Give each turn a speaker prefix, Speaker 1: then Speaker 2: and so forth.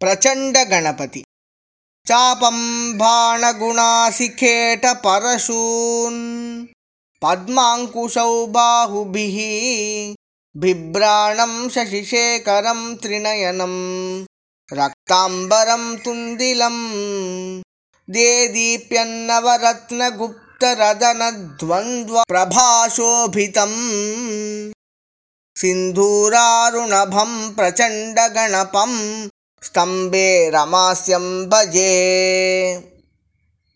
Speaker 1: प्रचण्डगणपति। चापं बाणगुणासिखेटपरशून् पद्माङ्कुशौ बाहुभिः बिभ्राणं शशिशेखरं त्रिनयनं। रक्ताम्बरं तुन्दिलं देदीप्यन्नवरत्नगुप्तरदनद्वन्द्वप्रभाशोभितम् सिन्धूरारुणभं प्रचण्डगणपं स्तम्भे रमास्यं भजे